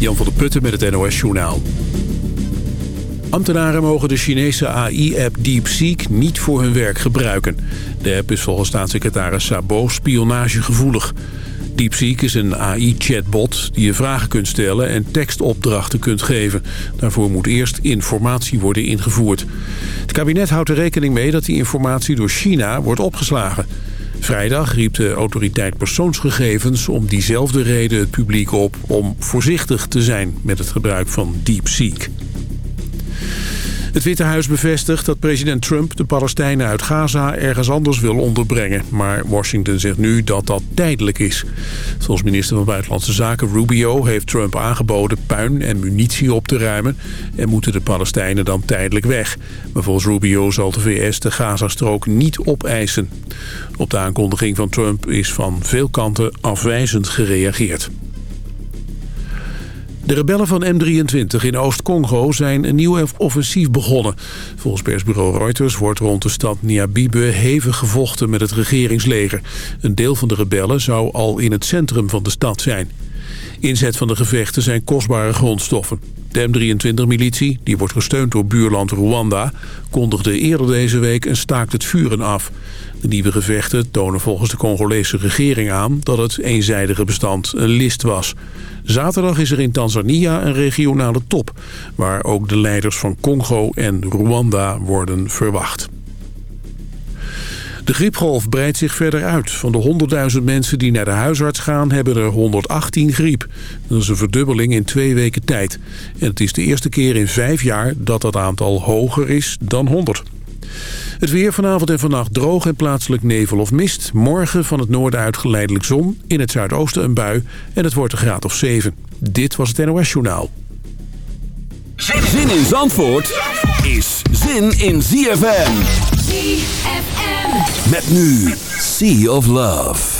Jan van der Putten met het NOS Journaal. Ambtenaren mogen de Chinese AI-app DeepSeek niet voor hun werk gebruiken. De app is volgens staatssecretaris Sabo spionagegevoelig. DeepSeek is een AI-chatbot die je vragen kunt stellen en tekstopdrachten kunt geven. Daarvoor moet eerst informatie worden ingevoerd. Het kabinet houdt er rekening mee dat die informatie door China wordt opgeslagen. Vrijdag riep de autoriteit persoonsgegevens om diezelfde reden het publiek op... om voorzichtig te zijn met het gebruik van DeepSeek. Het Witte Huis bevestigt dat president Trump de Palestijnen uit Gaza ergens anders wil onderbrengen. Maar Washington zegt nu dat dat tijdelijk is. Volgens minister van Buitenlandse Zaken Rubio heeft Trump aangeboden puin en munitie op te ruimen. En moeten de Palestijnen dan tijdelijk weg. Maar volgens Rubio zal de VS de Gazastrook niet opeisen. Op de aankondiging van Trump is van veel kanten afwijzend gereageerd. De rebellen van M23 in Oost-Congo zijn een nieuw offensief begonnen. Volgens persbureau Reuters wordt rond de stad Niabibe hevig gevochten met het regeringsleger. Een deel van de rebellen zou al in het centrum van de stad zijn. Inzet van de gevechten zijn kostbare grondstoffen. De M23-militie, die wordt gesteund door buurland Rwanda... kondigde eerder deze week een staakt het vuren af. De nieuwe gevechten tonen volgens de Congolese regering aan... dat het eenzijdige bestand een list was. Zaterdag is er in Tanzania een regionale top... waar ook de leiders van Congo en Rwanda worden verwacht. De griepgolf breidt zich verder uit. Van de 100.000 mensen die naar de huisarts gaan, hebben er 118 griep. Dat is een verdubbeling in twee weken tijd. En het is de eerste keer in vijf jaar dat dat aantal hoger is dan 100. Het weer vanavond en vannacht droog en plaatselijk nevel of mist. Morgen van het noorden uit geleidelijk zon. In het zuidoosten een bui en het wordt een graad of 7. Dit was het NOS Journaal. Zin in Zandvoort is zin in ZFM. ZFM. Met nu Sea of Love.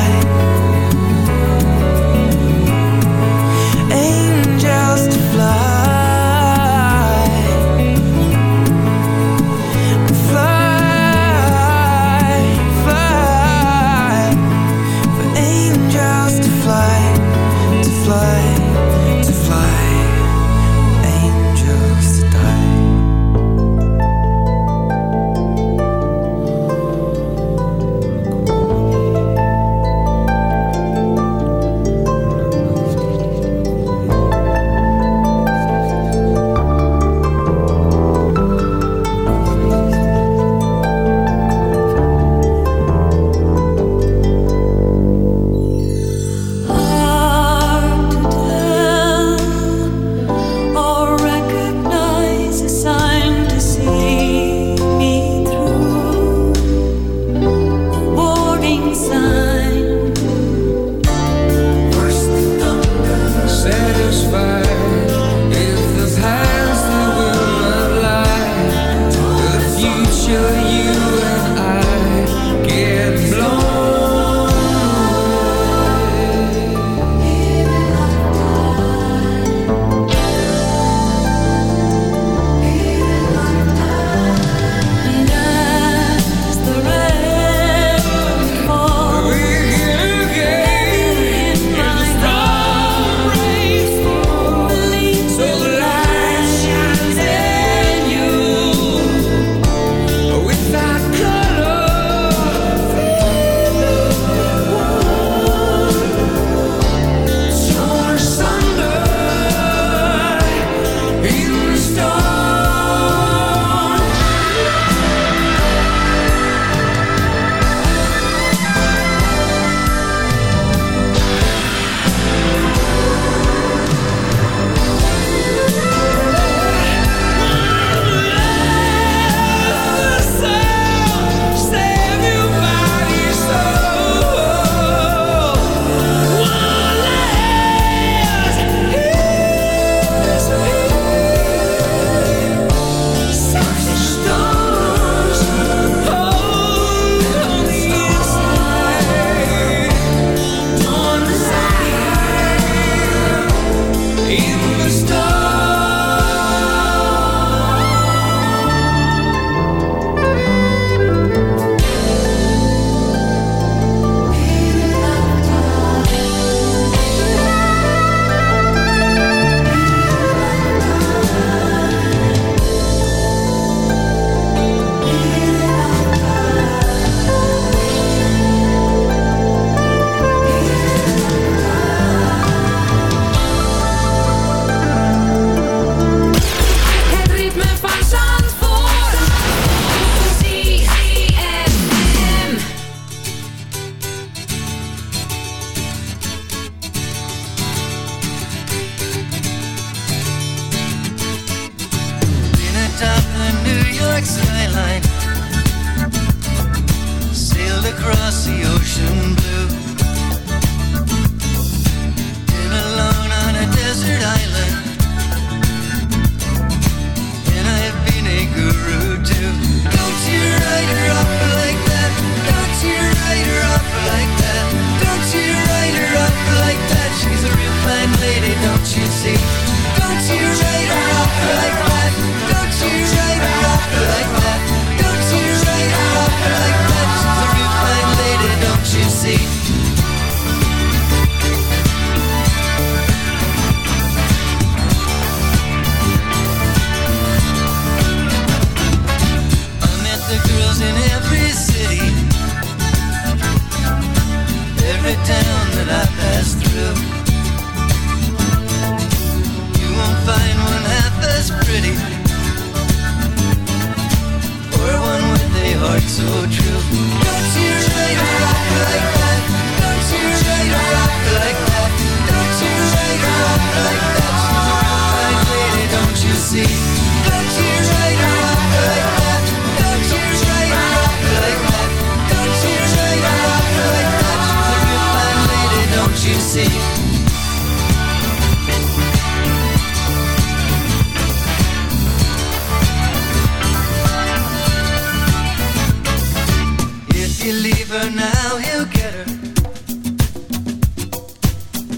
For now, he'll get her.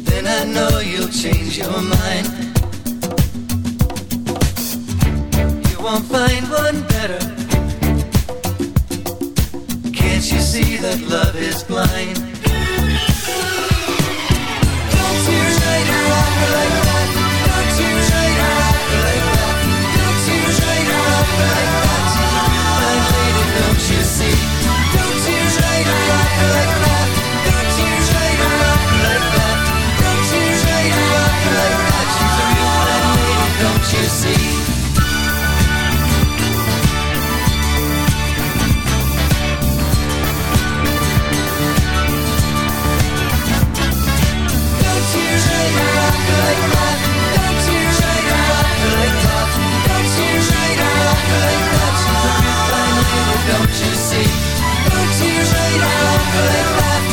Then I know you'll change your mind. You won't find one better. Can't you see that love is blind? Don't see her later her like Don't you see? Boots you right now,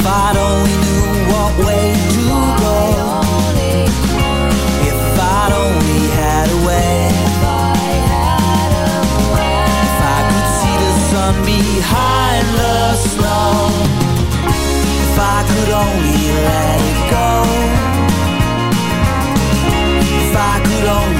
If I'd only knew what way to go. If I'd only had a way. If I could see the sun behind the snow. If I could only let it go. If I could only